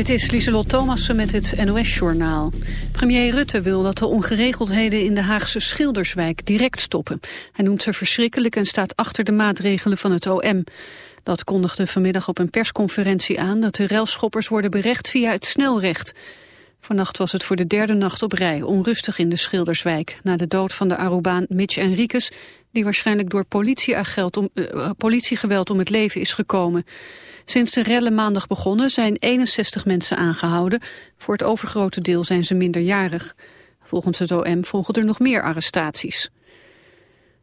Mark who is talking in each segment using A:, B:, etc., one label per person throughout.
A: Dit is Lieselot Thomassen met het NOS-journaal. Premier Rutte wil dat de ongeregeldheden in de Haagse Schilderswijk direct stoppen. Hij noemt ze verschrikkelijk en staat achter de maatregelen van het OM. Dat kondigde vanmiddag op een persconferentie aan... dat de relschoppers worden berecht via het snelrecht. Vannacht was het voor de derde nacht op rij onrustig in de Schilderswijk... na de dood van de Arubaan Mitch Enriquez... die waarschijnlijk door uh, politiegeweld om het leven is gekomen... Sinds de rellen maandag begonnen zijn 61 mensen aangehouden. Voor het overgrote deel zijn ze minderjarig. Volgens het OM volgen er nog meer arrestaties.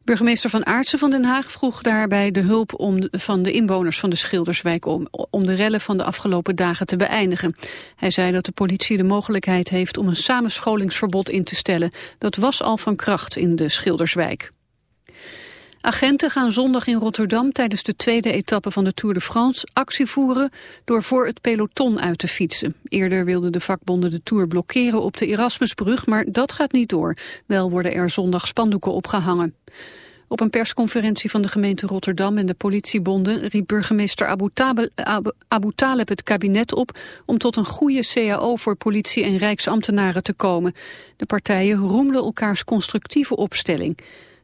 A: Burgemeester Van Aartsen van Den Haag vroeg daarbij de hulp om, van de inwoners van de Schilderswijk om, om de rellen van de afgelopen dagen te beëindigen. Hij zei dat de politie de mogelijkheid heeft om een samenscholingsverbod in te stellen. Dat was al van kracht in de Schilderswijk. Agenten gaan zondag in Rotterdam tijdens de tweede etappe van de Tour de France actie voeren door voor het peloton uit te fietsen. Eerder wilden de vakbonden de Tour blokkeren op de Erasmusbrug, maar dat gaat niet door. Wel worden er zondag spandoeken opgehangen. Op een persconferentie van de gemeente Rotterdam en de politiebonden riep burgemeester Abu, Abu Taleb het kabinet op om tot een goede CAO voor politie en rijksambtenaren te komen. De partijen roemden elkaars constructieve opstelling.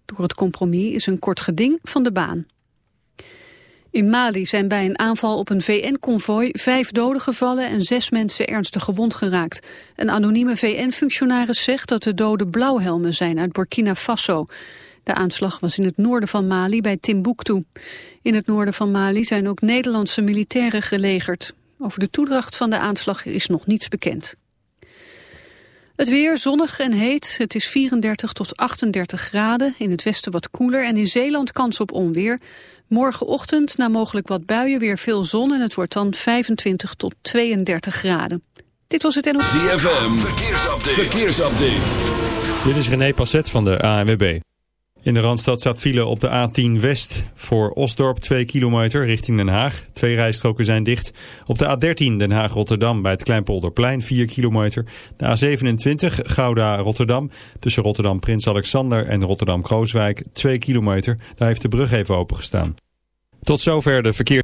A: Door het compromis is een kort geding van de baan. In Mali zijn bij een aanval op een VN-konvooi vijf doden gevallen en zes mensen ernstig gewond geraakt. Een anonieme VN-functionaris zegt dat de doden blauwhelmen zijn uit Burkina Faso. De aanslag was in het noorden van Mali bij Timbuktu. In het noorden van Mali zijn ook Nederlandse militairen gelegerd. Over de toedracht van de aanslag is nog niets bekend. Het weer zonnig en heet. Het is 34 tot 38 graden. In het westen wat koeler en in Zeeland kans op onweer. Morgenochtend na mogelijk wat buien weer veel zon en het wordt dan 25 tot 32 graden. Dit was het NOS.
B: ZFM, verkeersupdate. verkeersupdate.
C: Dit is René Passet van de ANWB. In de Randstad staat file op de A10 West voor Osdorp 2 kilometer richting Den Haag. Twee rijstroken zijn dicht. Op de A13 Den Haag-Rotterdam bij het Kleinpolderplein 4 kilometer. De A27 Gouda-Rotterdam tussen Rotterdam-Prins Alexander en Rotterdam-Krooswijk 2 kilometer. Daar heeft de brug even opengestaan. Tot zover de verkeer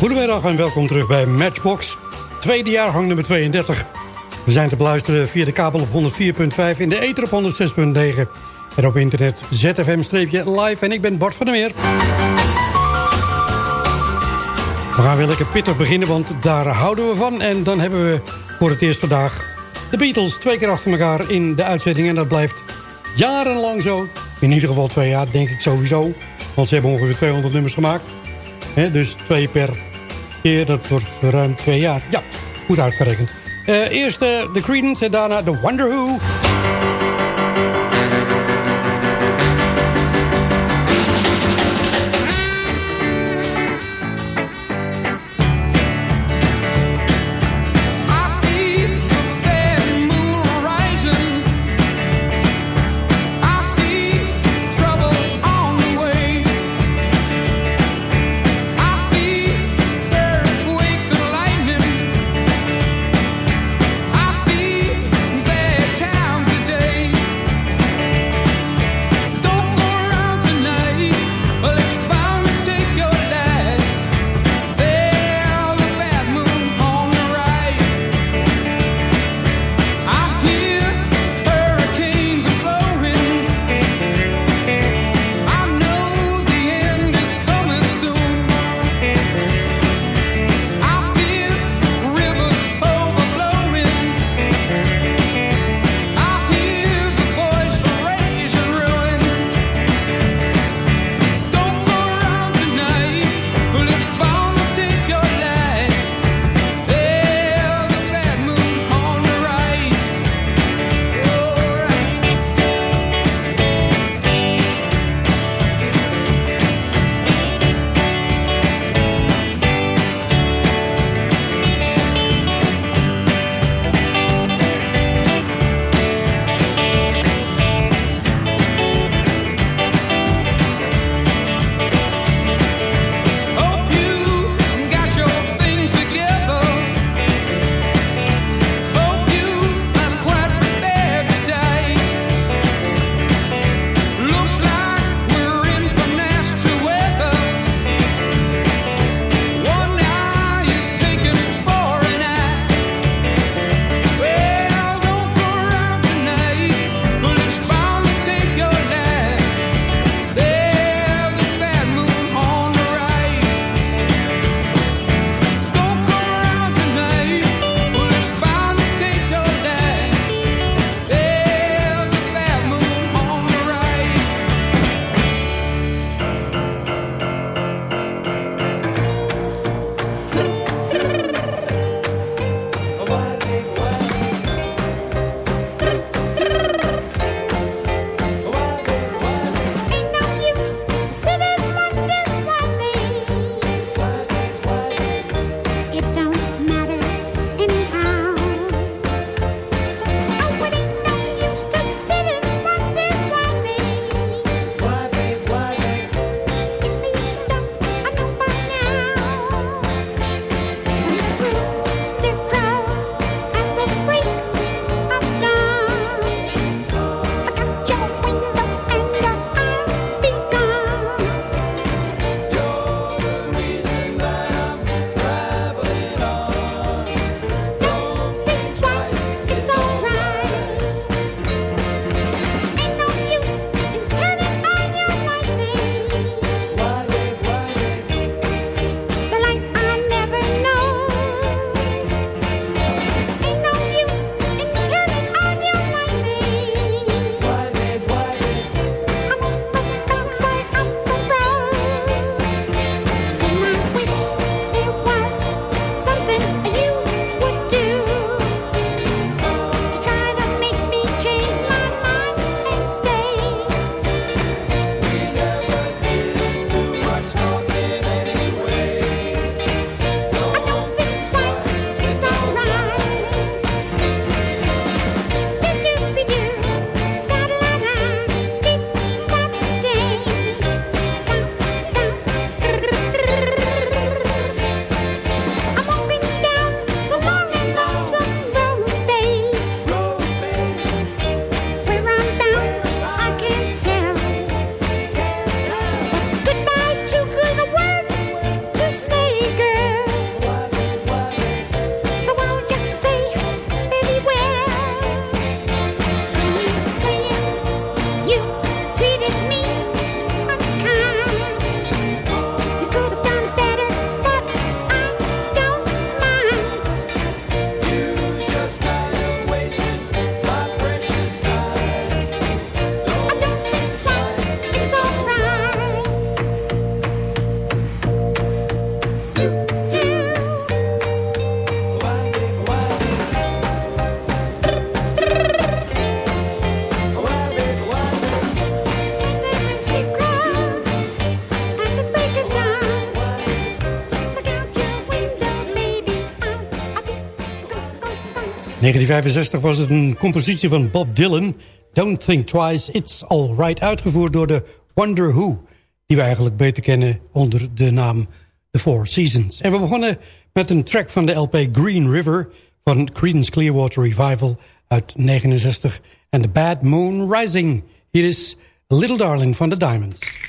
D: Goedemiddag en welkom terug bij Matchbox. Tweede jaargang nummer 32. We zijn te beluisteren via de kabel op 104.5, in de ether op 106.9... en op internet zfm-live en ik ben Bart van der Meer. We gaan weer lekker pittig beginnen, want daar houden we van. En dan hebben we voor het eerst vandaag de Beatles twee keer achter elkaar in de uitzending. En dat blijft jarenlang zo.
E: In ieder geval twee jaar, denk ik sowieso. Want ze hebben ongeveer 200 nummers gemaakt. dus twee per keer, dat wordt ruim twee jaar. Ja, goed uitgerekend. Uh, eerst de Creedence en daarna de Wonder Who.
F: 1965 was het een compositie van Bob Dylan. Don't Think Twice, It's Alright. Uitgevoerd door de Wonder Who. Die we eigenlijk beter kennen onder de naam The Four Seasons. En we begonnen met een track van de LP Green River... van Creedence Clearwater Revival uit 69. En The Bad Moon Rising. Hier is Little Darling van The Diamonds.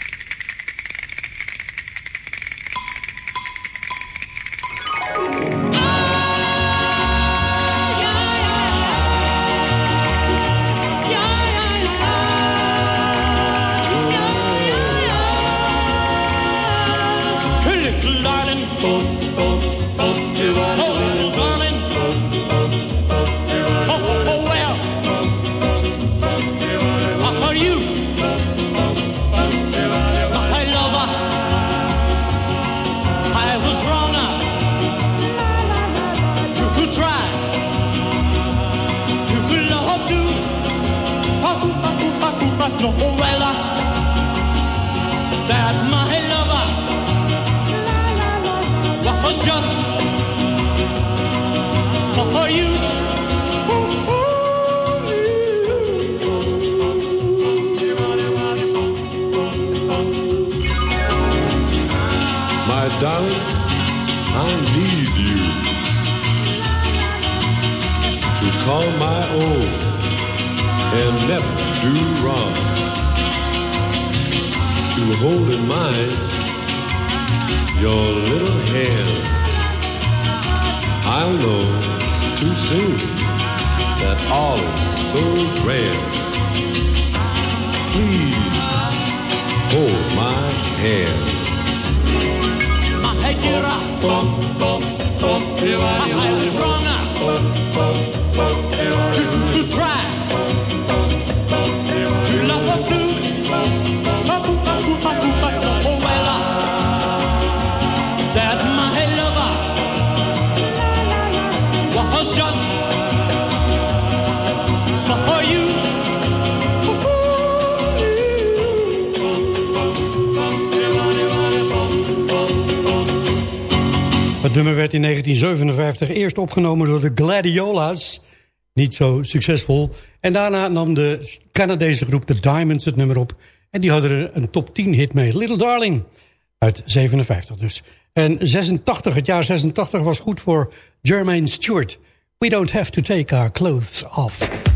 F: Holding
G: mine your little hand. I'll know too soon that all is so grand.
F: Nummer werd in 1957 eerst opgenomen door de Gladiola's. Niet zo succesvol. En daarna nam de Canadese groep The Diamonds het nummer op. En die hadden er een top 10 hit mee. Little Darling. Uit 57 dus. En 86, het jaar 86 was goed voor Jermaine Stewart. We don't have to take our clothes off.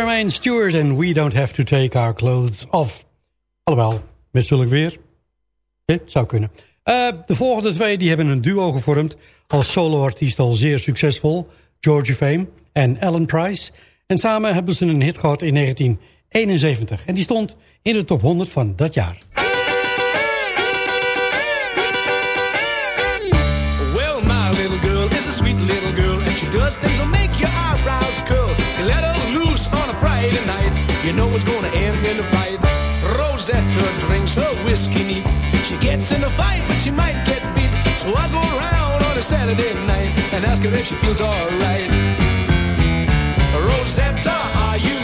D: Jermaine Stewart en We Don't Have To Take Our Clothes Off. Alhoewel, met zulk weer. Het zou kunnen. Uh, de volgende twee die hebben een duo gevormd. Als soloartiest al zeer succesvol. Georgie Fame en Alan Price. En samen hebben ze een hit gehad in 1971. En die stond in de top 100 van dat jaar.
H: You know it's gonna end in a fight. Rosetta drinks her whiskey neat. She gets in a fight, but she might get beat. So I go around on a Saturday night and ask her if she feels alright. Rosetta, are you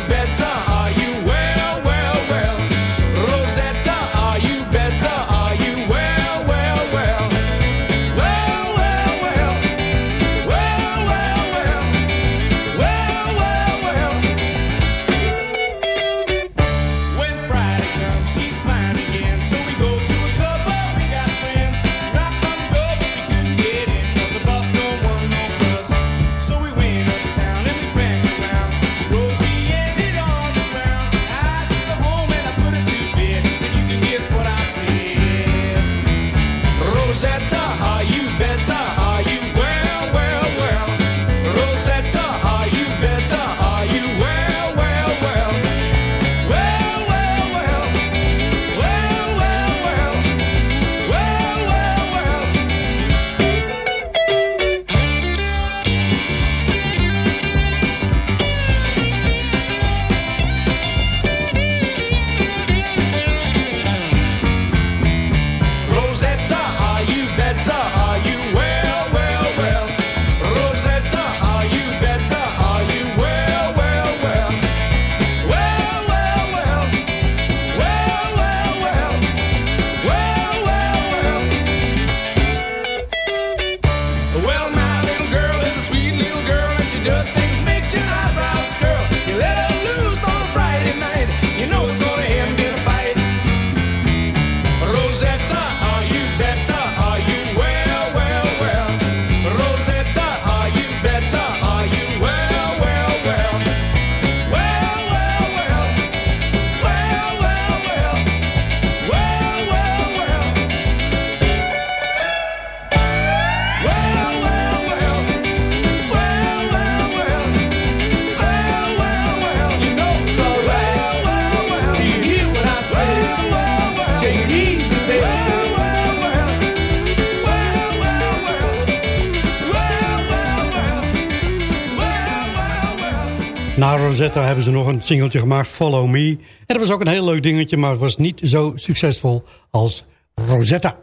D: Rosetta hebben ze nog een singeltje gemaakt, Follow Me. En dat was ook een heel leuk dingetje, maar was niet zo succesvol als Rosetta.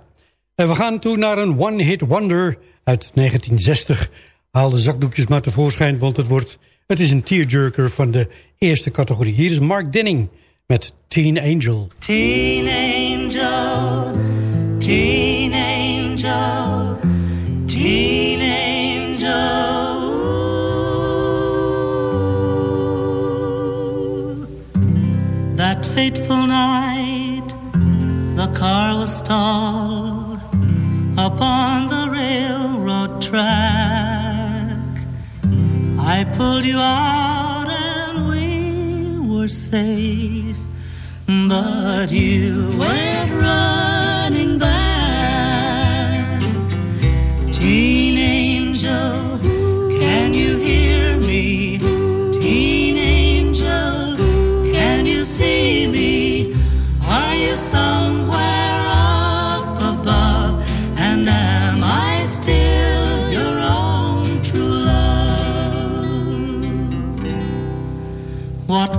D: En we gaan toe naar een one-hit wonder uit 1960. Haal de zakdoekjes maar tevoorschijn, want het, wordt, het is een tearjerker van de eerste categorie. Hier is Mark Denning met Teen Angel.
I: Teen Angel, Teen fateful night, the car was stalled upon the railroad track. I pulled you out and we were safe, but you went running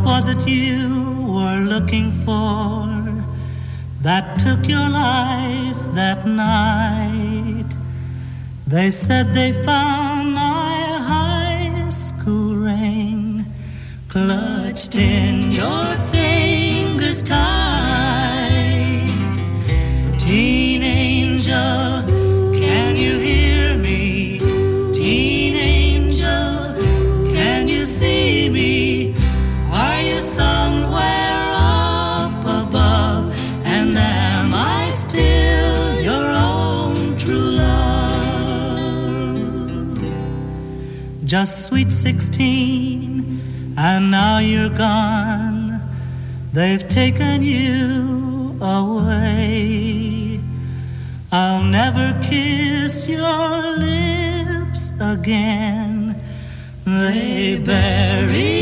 I: was it you were looking for that took your life that night? They said they found sweet sixteen and now you're gone. They've taken you away. I'll never kiss your lips again. They buried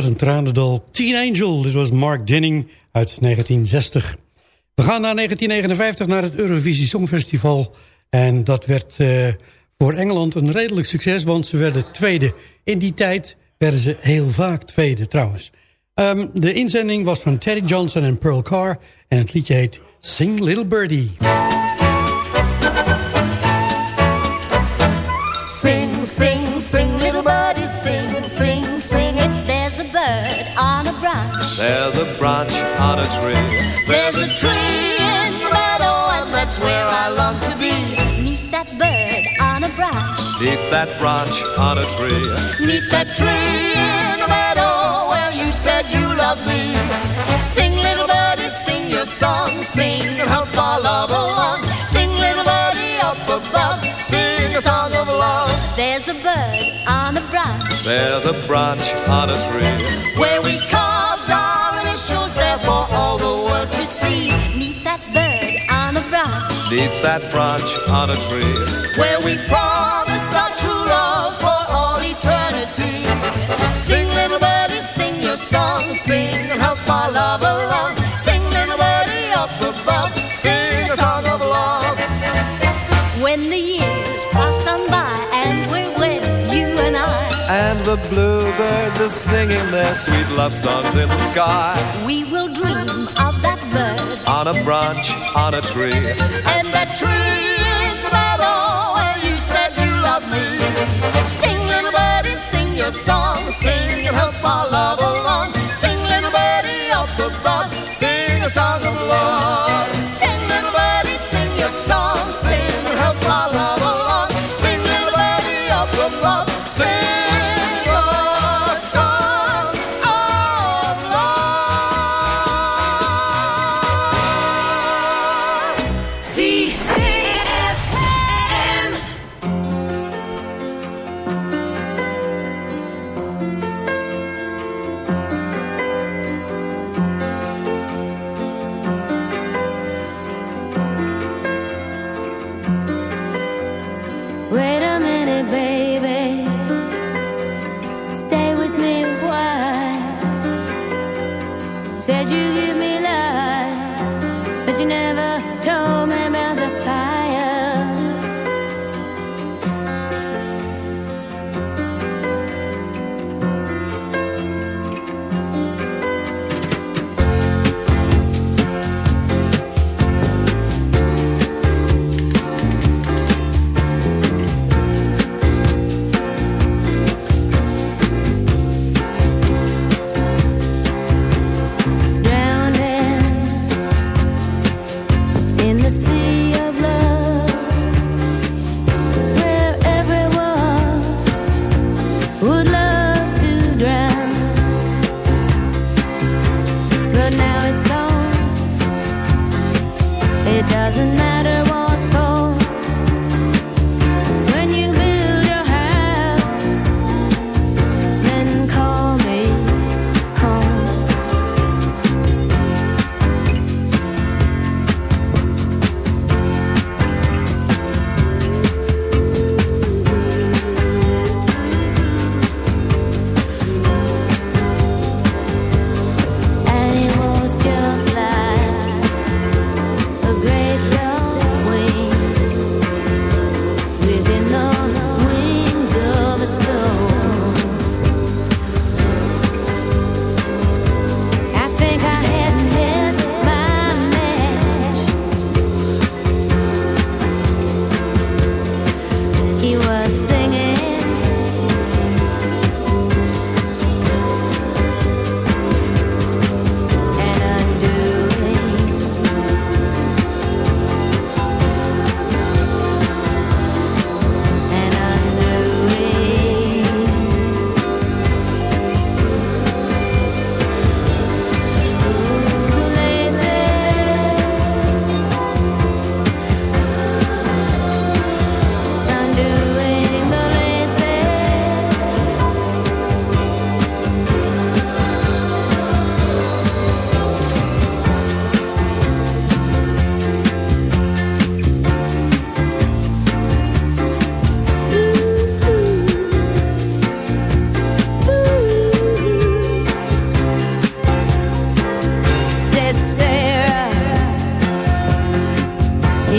D: Wat een tranendal. Teen Angel, dit was Mark Dinning uit 1960. We gaan naar 1959 naar het Eurovisie Songfestival. En dat werd eh, voor Engeland een redelijk succes, want ze werden tweede. In die tijd werden ze heel vaak tweede trouwens. Ehm, de inzending was van Teddy Johnson en Pearl Carr. En het liedje heet Sing Little Birdie.
F: Sing, sing, sing, little birdie, There's a branch
J: on a tree.
F: There's a tree in the meadow, and that's where I long to be. Neath that bird on a branch.
J: Neath that branch on a tree.
F: Neath that tree in the meadow where you said you loved me. Sing, little birdie, sing your song, sing and help our love along. Sing, little birdie, up above, sing a song of love. There's a bird on a branch
J: There's a branch on a tree.
F: where we carved that branch
J: on a tree.
F: where we promised our true love for all eternity. Sing, little birdie, sing your song, sing and help our love along. Sing, little birdie, up above, sing a song of love. When the years pass on by and we're wed, you and I,
J: And the bluebirds are singing their sweet love songs in the sky.
F: we will dream bird
J: On a branch on a tree.
F: and that tree in the meadow where you said you loved me. Sing, little birdie, sing your song, sing and help our love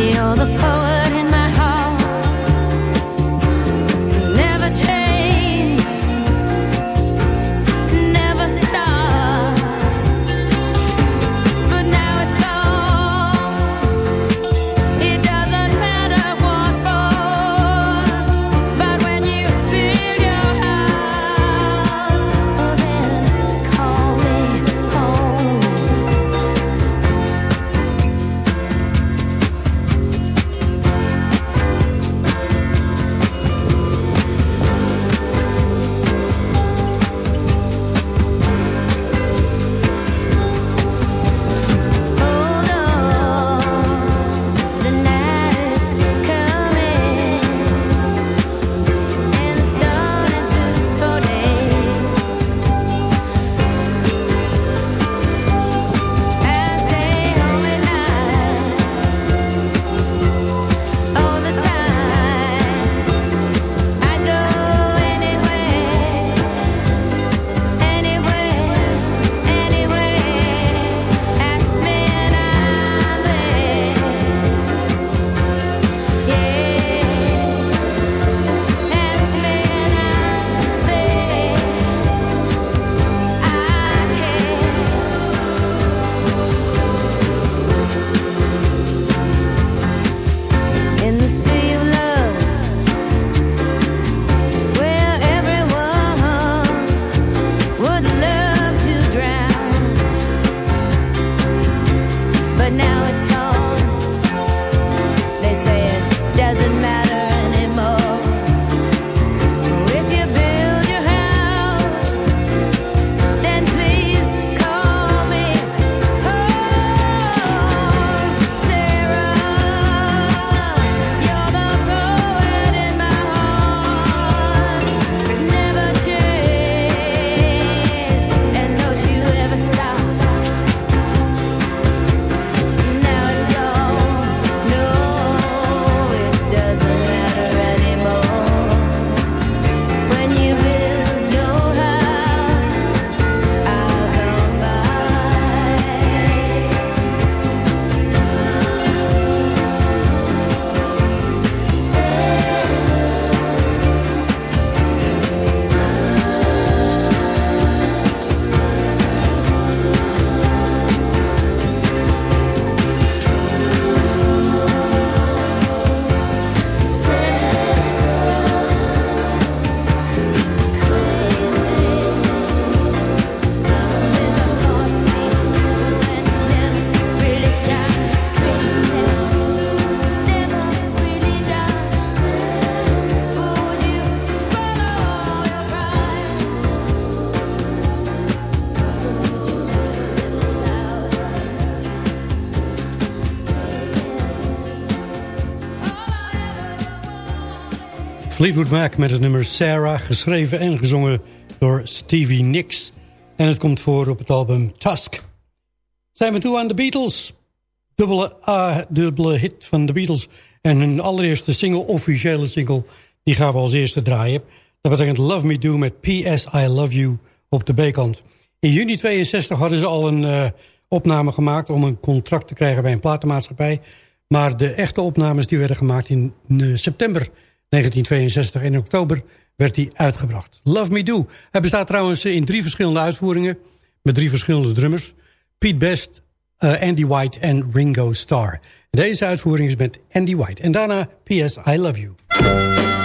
K: You're the
D: Fleetwood Mac met het nummer Sarah, geschreven en gezongen door Stevie Nicks. En het komt voor op het album Tusk. Zijn we toe aan de Beatles. Dubbele, A, dubbele hit van de Beatles. En hun allereerste single, officiële single, die gaan we als eerste draaien. Dat betekent Love Me Do met P.S. I Love You op de B-kant. In juni 62 hadden ze al een eh, opname gemaakt om een contract te krijgen bij een platenmaatschappij. Maar de echte opnames die werden gemaakt in eh, september 1962 en in oktober werd die uitgebracht. Love Me Do. Hij bestaat trouwens in drie verschillende uitvoeringen met drie verschillende drummers. Pete Best, eh, Andy White en Ringo Starr. Deze uitvoering is met Andy White. En daarna P.S. I Love You.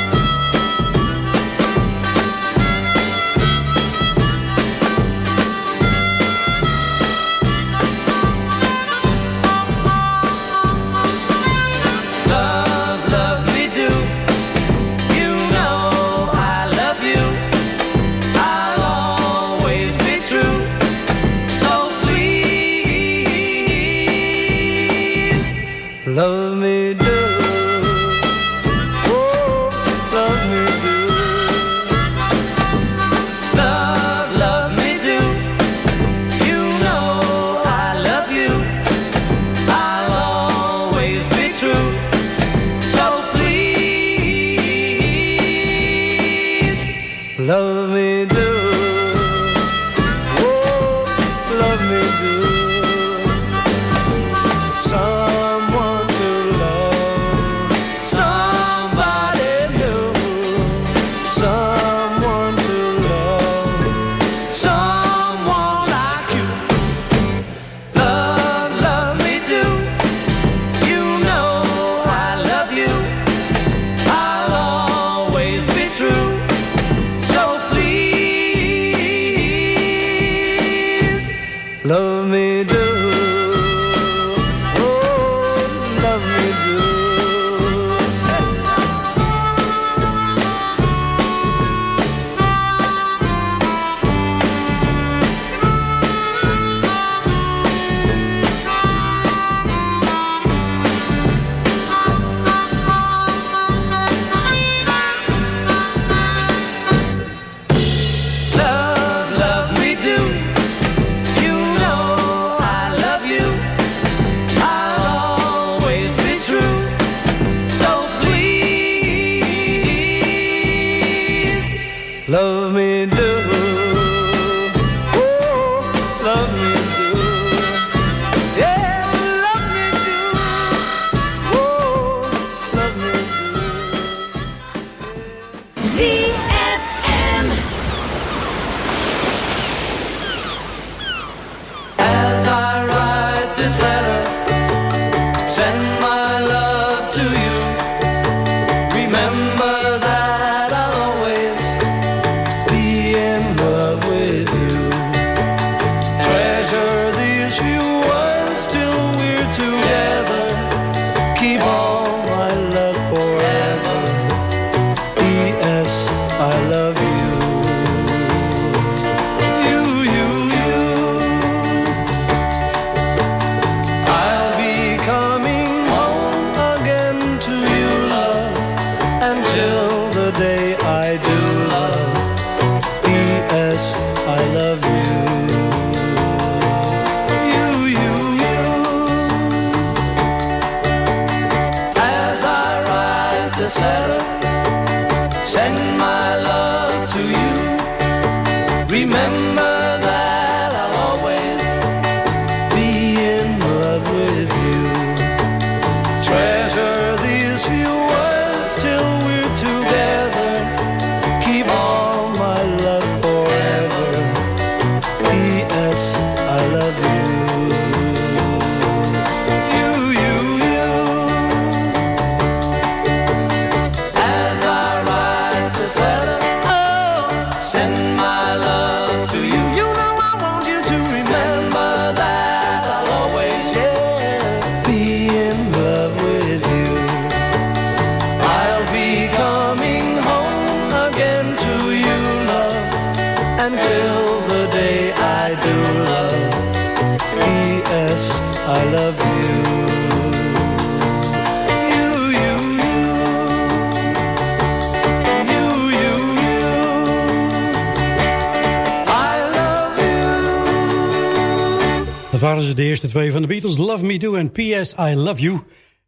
D: Van de Beatles. Love Me Do en P.S. I Love You.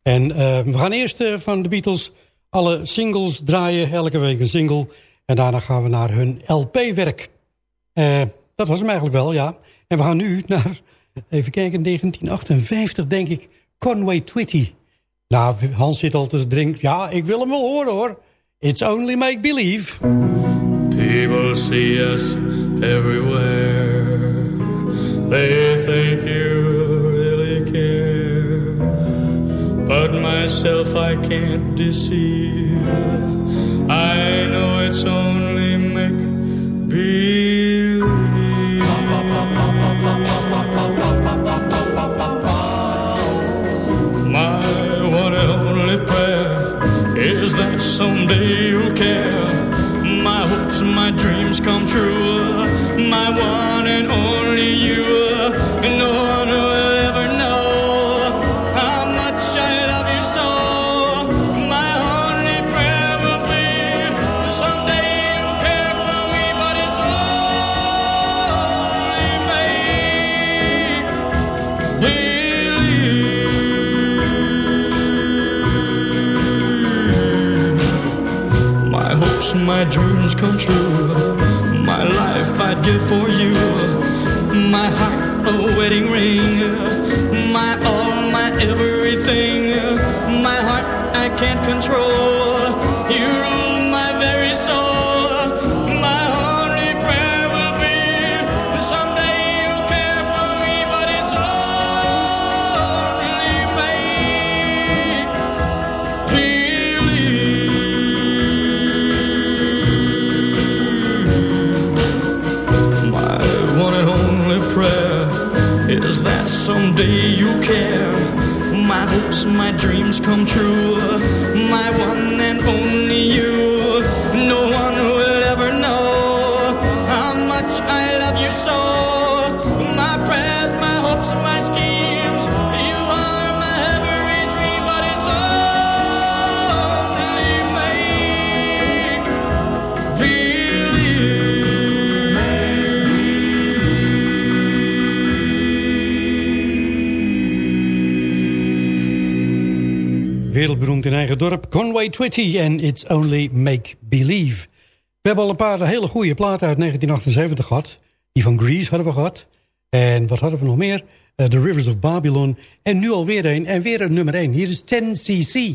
D: En eh, we gaan eerst eh, van de Beatles alle singles draaien. Elke week een single. En daarna gaan we naar hun LP-werk. Eh, dat was hem eigenlijk wel, ja. En we gaan nu naar, even kijken, 1958 denk ik. Conway Twitty. Nou, Hans zit al te drinken. Ja, ik wil hem wel horen hoor. It's only make believe.
E: People see us everywhere. They think you But myself I can't deceive. I know it's only make believe. My one and only prayer is that someday you'll care. My hopes, my dreams come true. for My dreams come true. My one
D: dorp, Conway Twitty en It's Only Make Believe. We hebben al een paar hele goede platen uit 1978 gehad. Die van Grease hadden we gehad. En wat hadden we nog meer? Eh, The Rivers of Babylon. En nu alweer een. En weer een nummer 1. Hier is 10cc.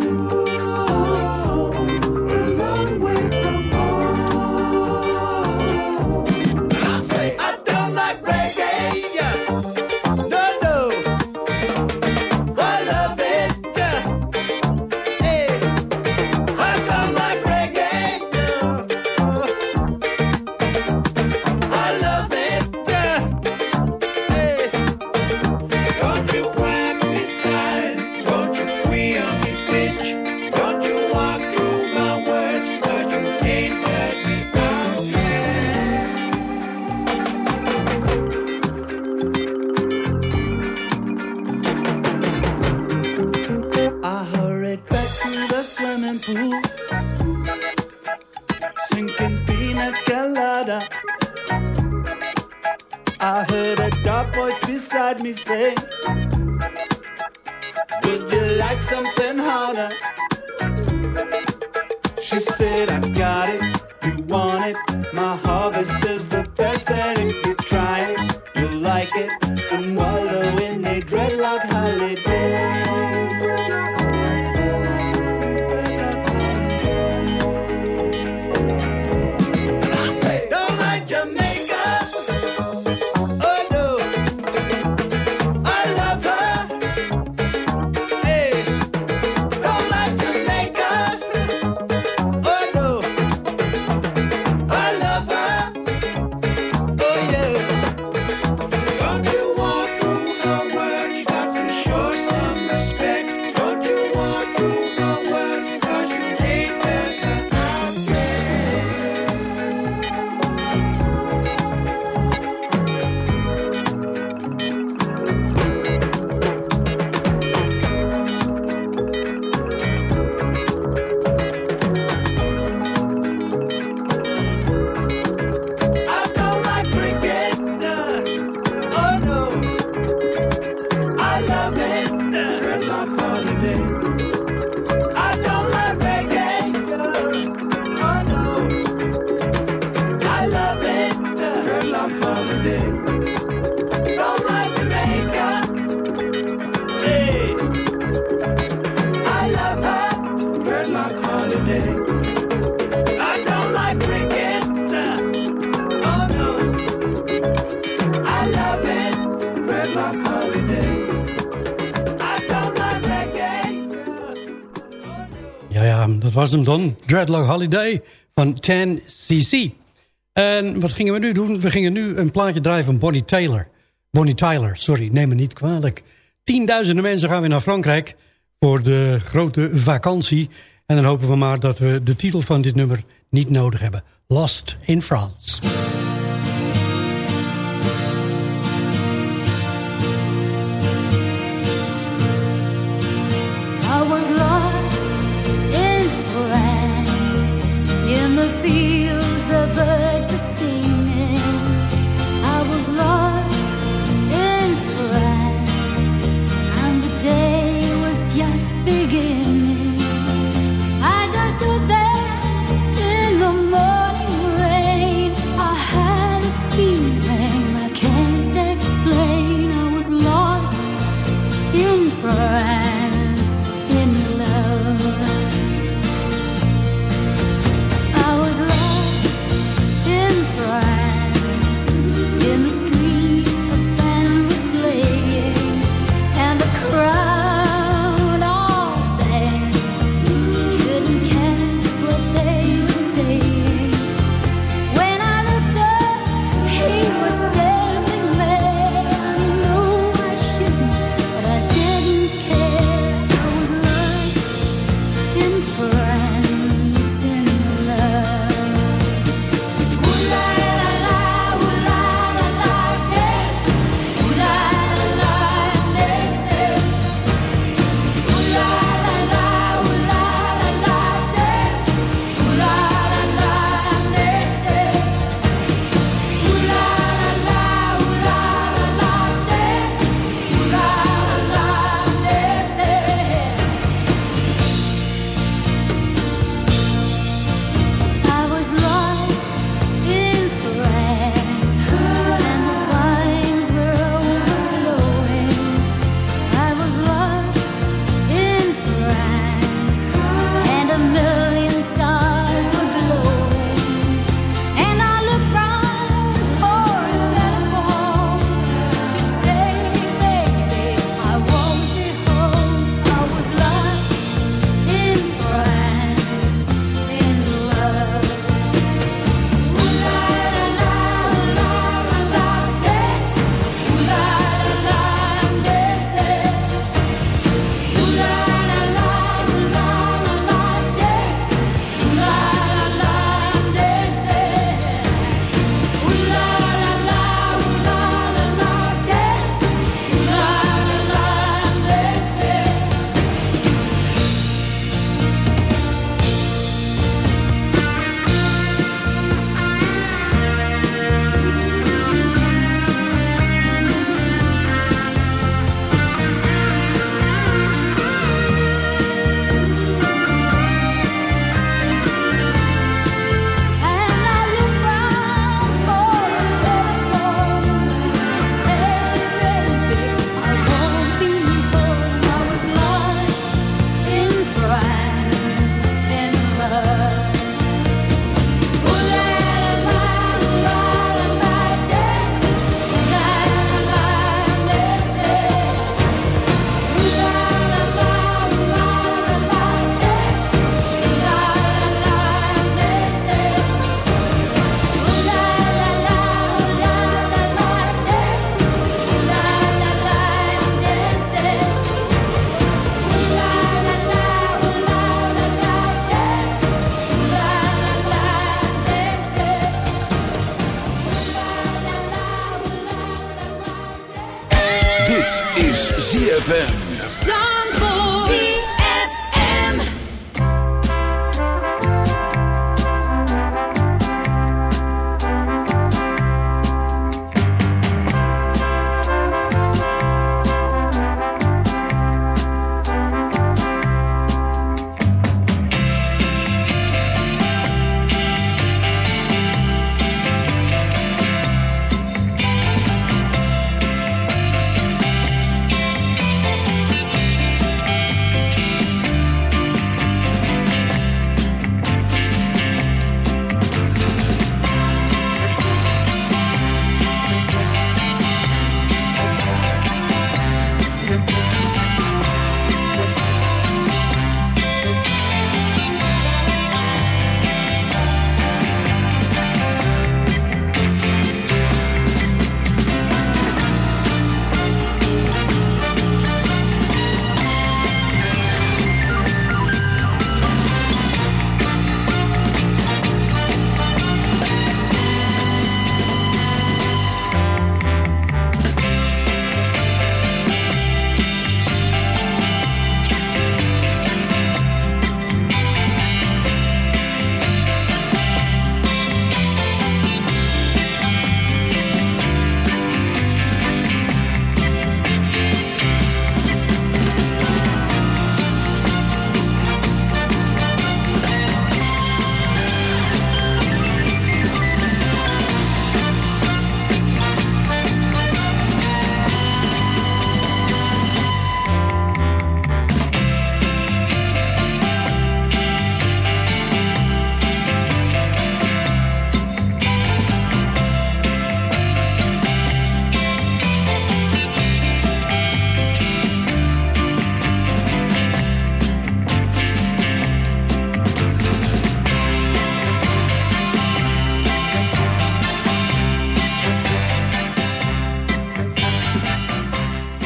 D: hem dan, Dreadlock Holiday van 10cc. En wat gingen we nu doen? We gingen nu een plaatje draaien van Bonnie Taylor. Bonnie Tyler, sorry, neem me niet kwalijk. Tienduizenden mensen gaan weer naar Frankrijk voor de grote vakantie. En dan hopen we maar dat we de titel van dit nummer niet nodig hebben. Lost in France.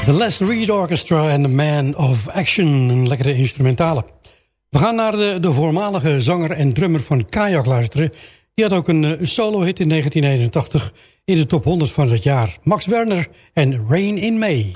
K: The
L: Les Reed Orchestra en The Man of Action. Een lekkere instrumentale. We gaan naar de, de voormalige zanger en drummer van Kajak luisteren. Die had ook een eh, solo-hit in 1981 in de top 100 van het jaar. Max Werner en Rain in May.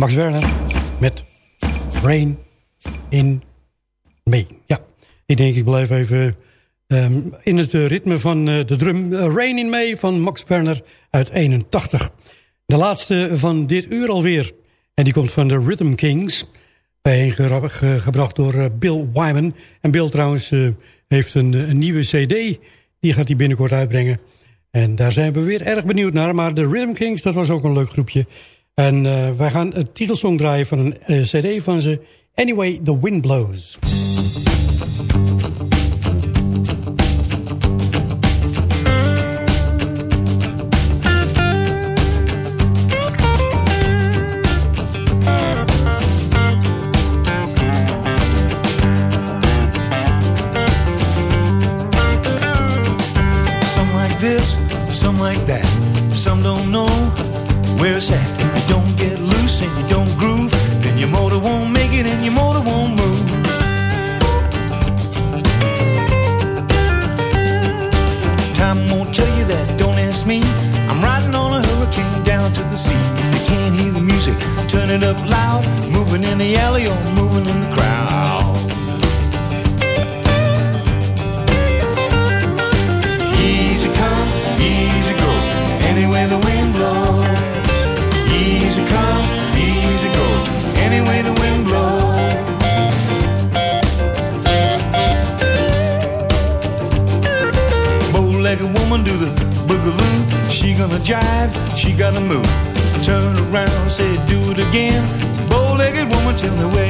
D: Max Werner met Rain in May. Ja, ik denk ik blijf even ehm, in het eh, ritme van eh, de drum. Eh, Rain in May van Max Werner uit 81. De laatste van dit uur alweer. En die komt van de Rhythm Kings. Bijeengebracht door Bill Wyman. En Bill trouwens heeft een, een nieuwe cd. Die gaat hij binnenkort uitbrengen. En daar zijn we weer erg benieuwd naar. Maar de Rhythm Kings, dat was ook een leuk groepje. En uh, wij gaan het titelsong draaien van een uh, cd van ze. Anyway, The Wind Blows.
M: Jive, she gotta move. Turn around, say do it again. Bow-legged woman, tell me where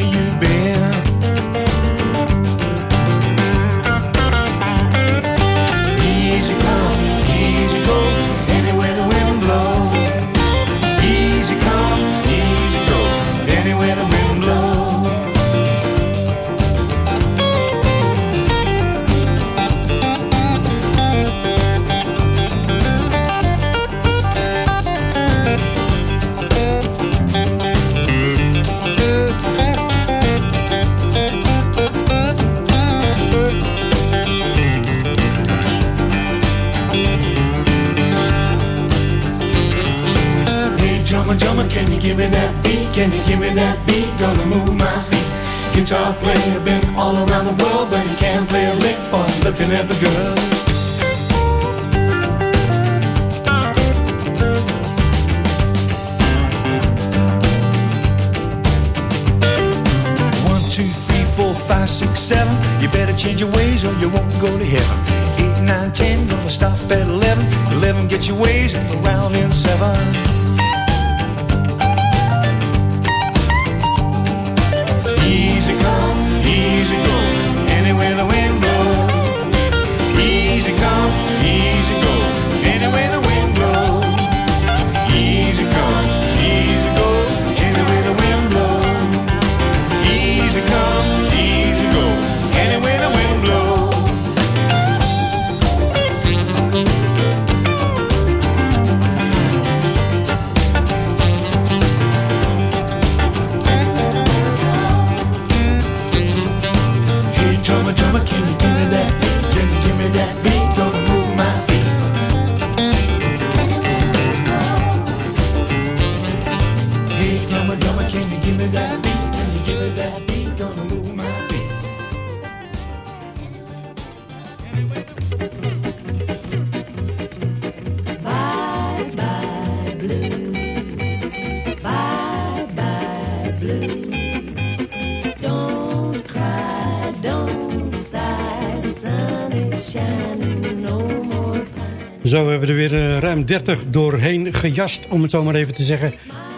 D: hebben er weer eh, ruim 30 doorheen gejast, om het zo maar even te zeggen.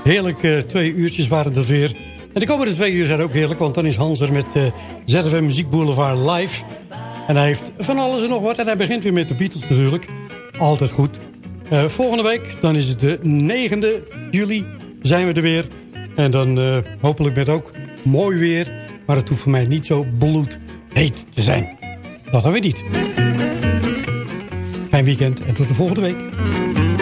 D: Heerlijk, eh, twee uurtjes waren dat weer. En de komende twee uur zijn ook heerlijk, want dan is Hans er met eh ZFM Muziek Boulevard live. En hij heeft van alles en nog wat. En hij begint weer met de Beatles natuurlijk. Altijd goed. Volgende week, dan is het de 9e juli, zijn we er weer. En dan hopelijk met ook mooi weer. Maar het hoeft voor mij niet zo bloed heet te zijn. Dat dan weer niet. Fijn weekend en tot de volgende week.